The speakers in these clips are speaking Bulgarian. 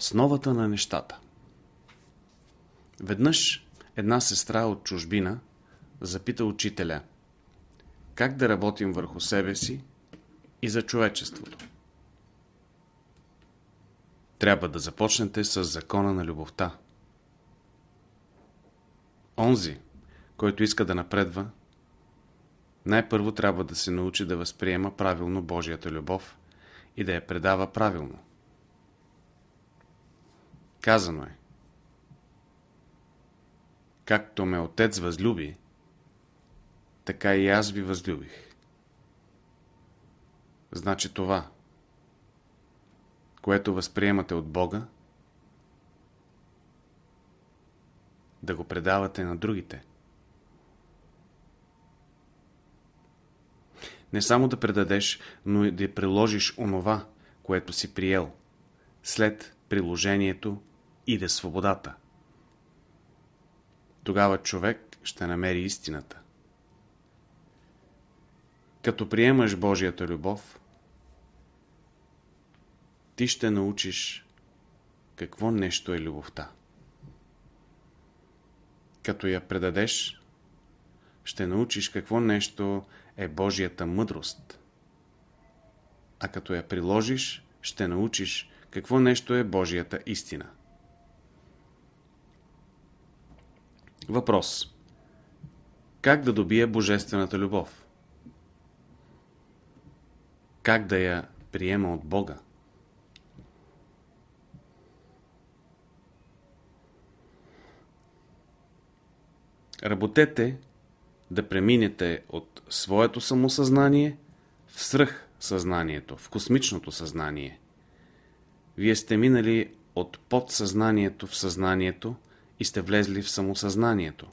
Основата на нещата Веднъж една сестра от чужбина запита учителя как да работим върху себе си и за човечеството. Трябва да започнете с закона на любовта. Онзи, който иска да напредва, най-първо трябва да се научи да възприема правилно Божията любов и да я предава правилно. Казано е Както ме Отец възлюби, така и аз ви възлюбих. Значи това, което възприемате от Бога, да го предавате на другите. Не само да предадеш, но и да приложиш онова, което си приел, след приложението и да свободата. Тогава човек ще намери истината. Като приемаш Божията любов, ти ще научиш какво нещо е любовта. Като я предадеш, ще научиш какво нещо е Божията мъдрост. А като я приложиш, ще научиш какво нещо е Божията истина. Въпрос. Как да добия Божествената любов? Как да я приема от Бога? Работете да преминете от своето самосъзнание в свръхсъзнанието, в космичното съзнание. Вие сте минали от подсъзнанието в съзнанието и сте влезли в самосъзнанието.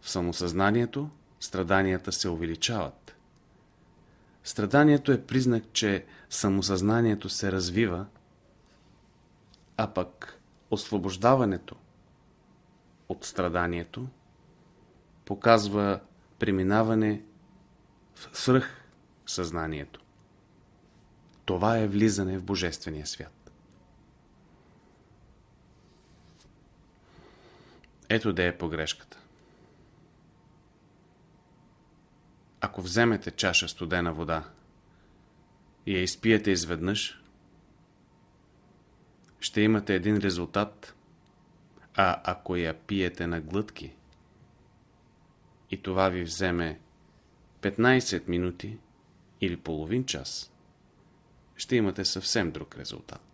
В самосъзнанието страданията се увеличават. Страданието е признак, че самосъзнанието се развива, а пък освобождаването от страданието показва преминаване в свръх съзнанието. Това е влизане в Божествения свят. Ето да е погрешката. Ако вземете чаша студена вода и я изпиете изведнъж, ще имате един резултат, а ако я пиете на глътки и това ви вземе 15 минути или половин час, ще имате съвсем друг резултат.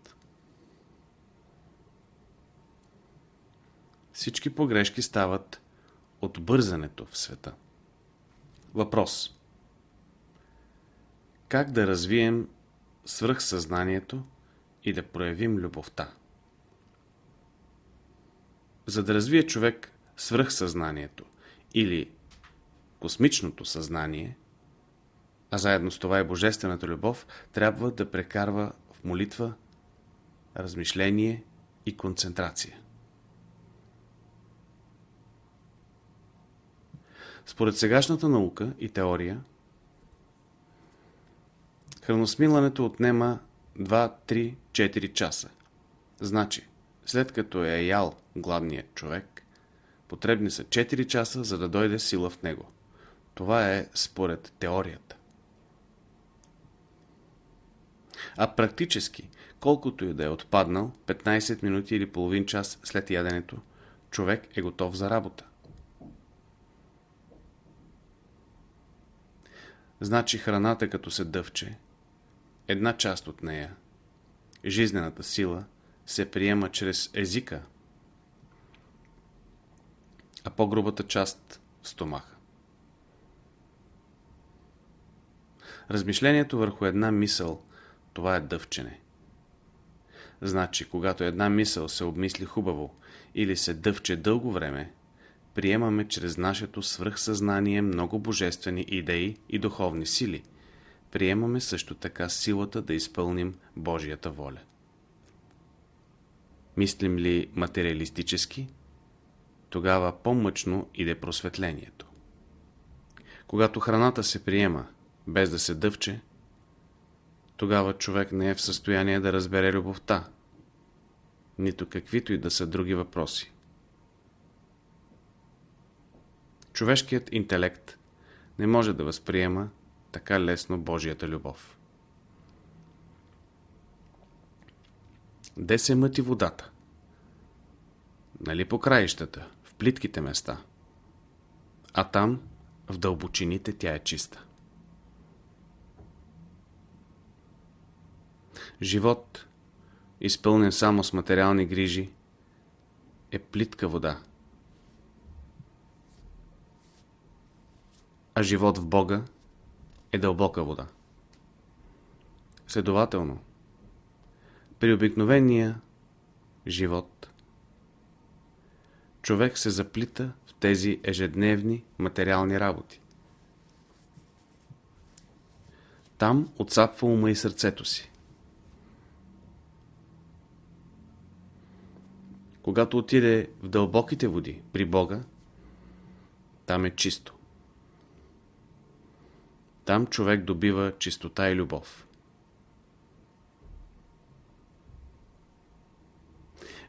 Всички погрешки стават от бързането в света. Въпрос. Как да развием свръхсъзнанието и да проявим любовта? За да развие човек свръхсъзнанието или космичното съзнание, а заедно с това и божествената любов, трябва да прекарва в молитва, размишление и концентрация. Според сегашната наука и теория, храносмилането отнема 2-3-4 часа. Значи, след като е ял гладният човек, потребни са 4 часа, за да дойде сила в него. Това е според теорията. А практически, колкото и да е отпаднал, 15 минути или половин час след яденето, човек е готов за работа. Значи храната като се дъвче, една част от нея, жизнената сила, се приема чрез езика, а по-грубата част стомаха. Размишлението върху една мисъл, това е дъвчене. Значи, когато една мисъл се обмисли хубаво или се дъвче дълго време, приемаме чрез нашето свръхсъзнание много божествени идеи и духовни сили. Приемаме също така силата да изпълним Божията воля. Мислим ли материалистически, тогава по-мъчно иде просветлението. Когато храната се приема, без да се дъвче, тогава човек не е в състояние да разбере любовта. нито каквито и да са други въпроси. Човешкият интелект не може да възприема така лесно Божията любов. Де се мъти водата? Нали по краищата, в плитките места? А там, в дълбочините, тя е чиста. Живот, изпълнен само с материални грижи, е плитка вода. А живот в Бога е дълбока вода. Следователно, при обикновения живот човек се заплита в тези ежедневни материални работи. Там отцапва ума и сърцето си. Когато отиде в дълбоките води при Бога, там е чисто. Там човек добива чистота и любов.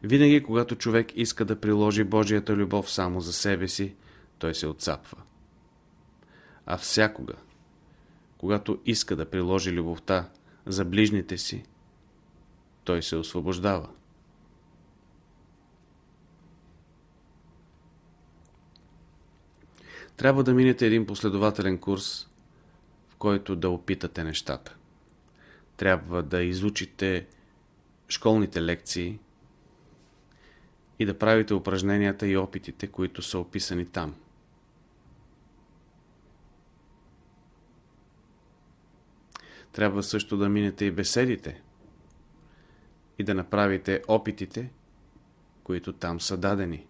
Винаги, когато човек иска да приложи Божията любов само за себе си, той се отцапва. А всякога, когато иска да приложи любовта за ближните си, той се освобождава. Трябва да минете един последователен курс, който да опитате нещата. Трябва да изучите школните лекции и да правите упражненията и опитите, които са описани там. Трябва също да минете и беседите и да направите опитите, които там са дадени.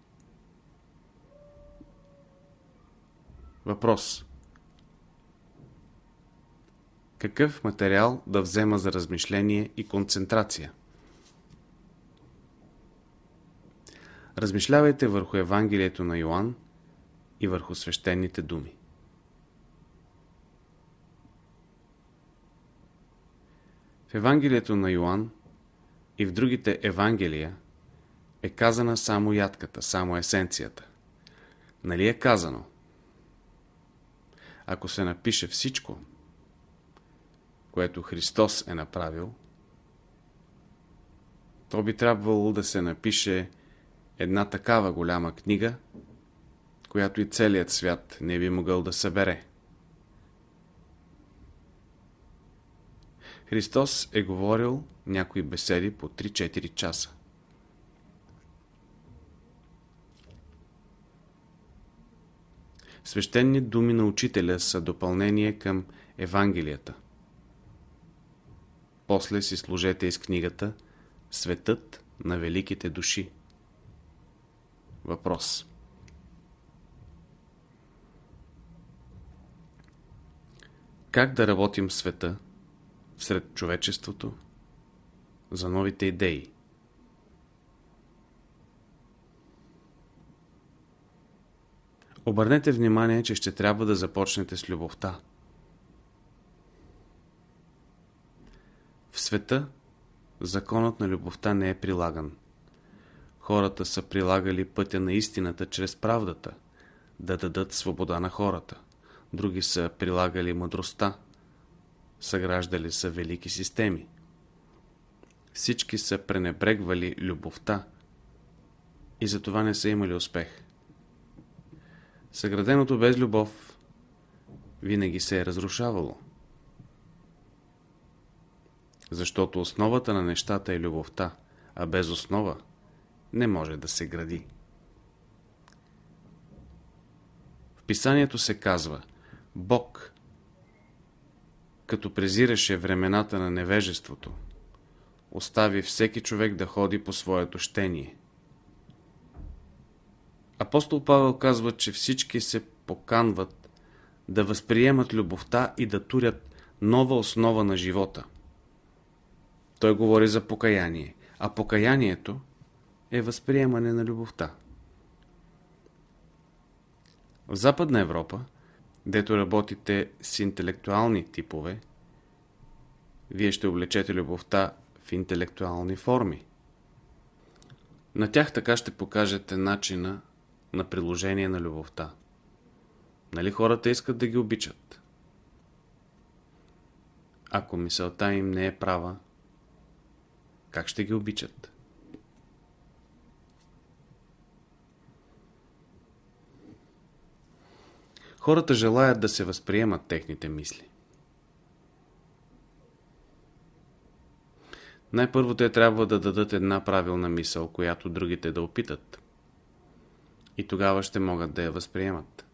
Въпрос. Какъв материал да взема за размишление и концентрация? Размишлявайте върху Евангелието на Йоанн и върху свещените думи. В Евангелието на Йоанн и в другите Евангелия е казана само ядката, само есенцията. Нали е казано? Ако се напише всичко, което Христос е направил, то би трябвало да се напише една такава голяма книга, която и целият свят не би могъл да събере. Христос е говорил някои беседи по 3-4 часа. Свещени думи на учителя са допълнение към Евангелията. После си служете из книгата Светът на великите души. Въпрос. Как да работим света, сред човечеството, за новите идеи? Обърнете внимание, че ще трябва да започнете с любовта. В света законът на любовта не е прилаган. Хората са прилагали пътя на истината чрез правдата, да дадат свобода на хората. Други са прилагали мъдростта, съграждали са велики системи. Всички са пренебрегвали любовта и затова не са имали успех. Съграденото без любов винаги се е разрушавало. Защото основата на нещата е любовта, а без основа не може да се гради. В писанието се казва Бог, като презираше времената на невежеството, остави всеки човек да ходи по своето щение – Апостол Павел казва, че всички се поканват да възприемат любовта и да турят нова основа на живота. Той говори за покаяние, а покаянието е възприемане на любовта. В Западна Европа, дето работите с интелектуални типове, вие ще облечете любовта в интелектуални форми. На тях така ще покажете начина на приложение на любовта. Нали хората искат да ги обичат? Ако мисълта им не е права, как ще ги обичат? Хората желаят да се възприемат техните мисли. Най-първо те трябва да дадат една правилна мисъл, която другите да опитат. И тогава ще могат да я възприемат.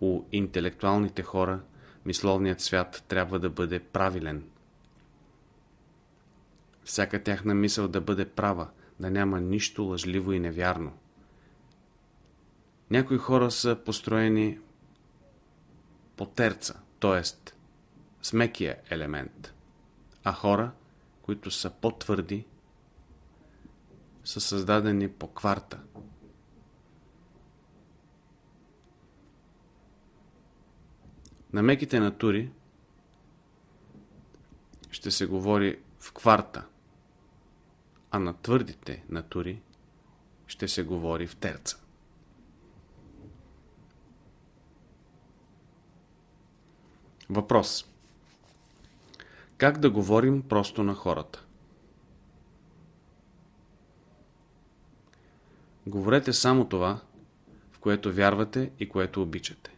У интелектуалните хора мисловният свят трябва да бъде правилен. Всяка тяхна мисъл да бъде права, да няма нищо лъжливо и невярно. Някои хора са построени по терца, т.е. с мекия елемент, а хора, които са по-твърди, са създадени по кварта. На меките натури ще се говори в кварта, а на твърдите натури ще се говори в терца. Въпрос. Как да говорим просто на хората? Говорете само това, в което вярвате и което обичате.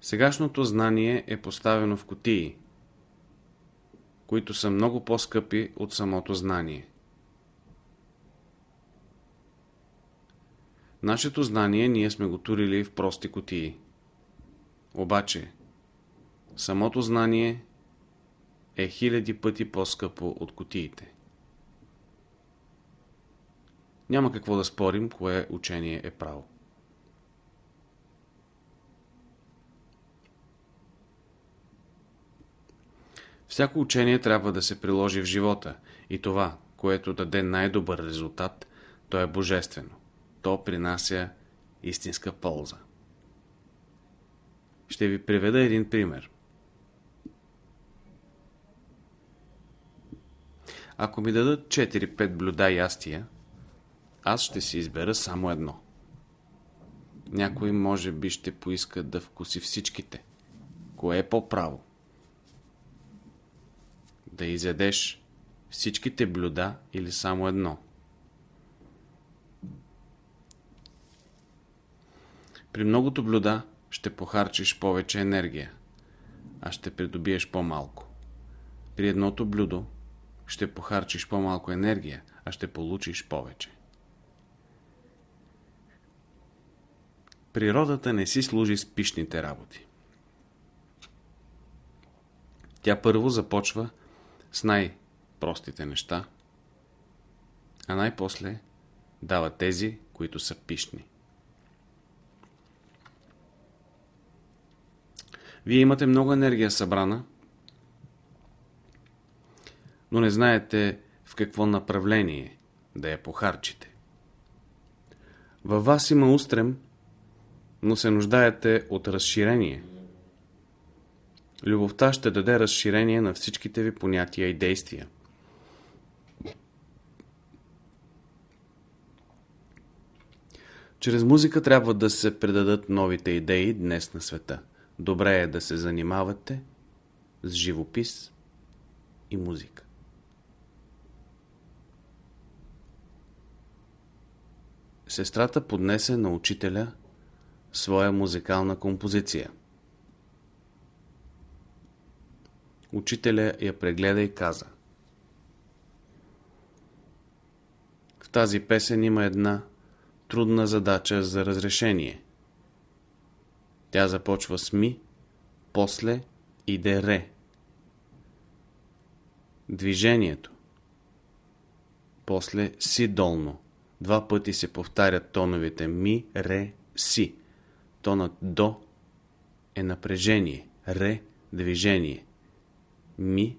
Сегашното знание е поставено в котии, които са много по-скъпи от самото знание. Нашето знание ние сме го турили в прости котии. Обаче, самото знание е хиляди пъти по-скъпо от котиите. Няма какво да спорим, кое учение е право. Всяко учение трябва да се приложи в живота и това, което даде най-добър резултат, то е божествено. То принася истинска полза. Ще ви приведа един пример. Ако ми дадат 4-5 блюда ястия, аз ще си избера само едно. Някой може би ще поиска да вкуси всичките. Кое е по-право? Да изядеш всичките блюда или само едно? При многото блюда ще похарчиш повече енергия, а ще придобиеш по-малко. При едното блюдо ще похарчиш по-малко енергия, а ще получиш повече. Природата не си служи с пишните работи. Тя първо започва с най-простите неща, а най-после дава тези, които са пишни. Вие имате много енергия събрана, но не знаете в какво направление да я похарчите. Във вас има устрем, но се нуждаете от разширение. Любовта ще даде разширение на всичките ви понятия и действия. Чрез музика трябва да се предадат новите идеи днес на света. Добре е да се занимавате с живопис и музика. Сестрата поднесе на учителя своя музикална композиция. Учителя я прегледа и каза В тази песен има една трудна задача за разрешение. Тя започва с ми, после иде ре. Движението. После си долно. Два пъти се повтарят тоновете ми, ре, си. Тонът до е напрежение, ре – движение, ми,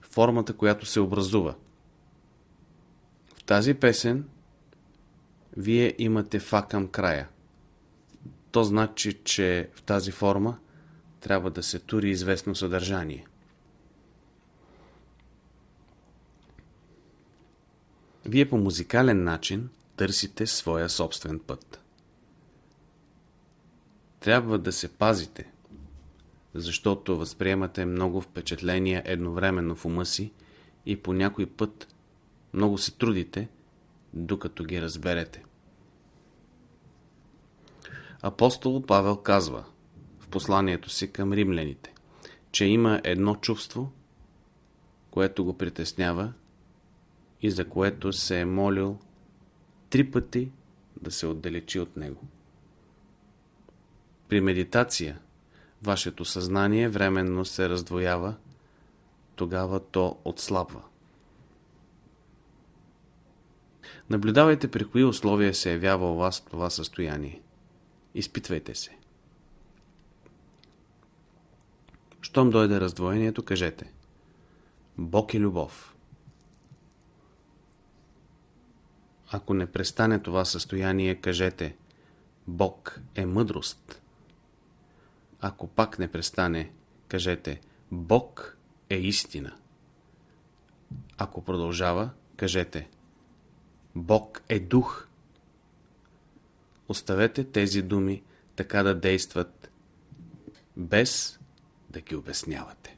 формата, която се образува. В тази песен вие имате фа към края. То значи, че в тази форма трябва да се тури известно съдържание. Вие по музикален начин търсите своя собствен път. Трябва да се пазите, защото възприемате много впечатления едновременно в ума си и по някой път много се трудите, докато ги разберете. Апостол Павел казва в посланието си към римляните, че има едно чувство, което го притеснява и за което се е молил три пъти да се отдалечи от него. При медитация вашето съзнание временно се раздвоява, тогава то отслабва. Наблюдавайте при кои условия се явява у вас това състояние. Изпитвайте се. Щом дойде раздвоението, кажете Бог е любов. Ако не престане това състояние, кажете Бог е мъдрост. Ако пак не престане, кажете Бог е истина. Ако продължава, кажете Бог е дух. Оставете тези думи така да действат, без да ги обяснявате.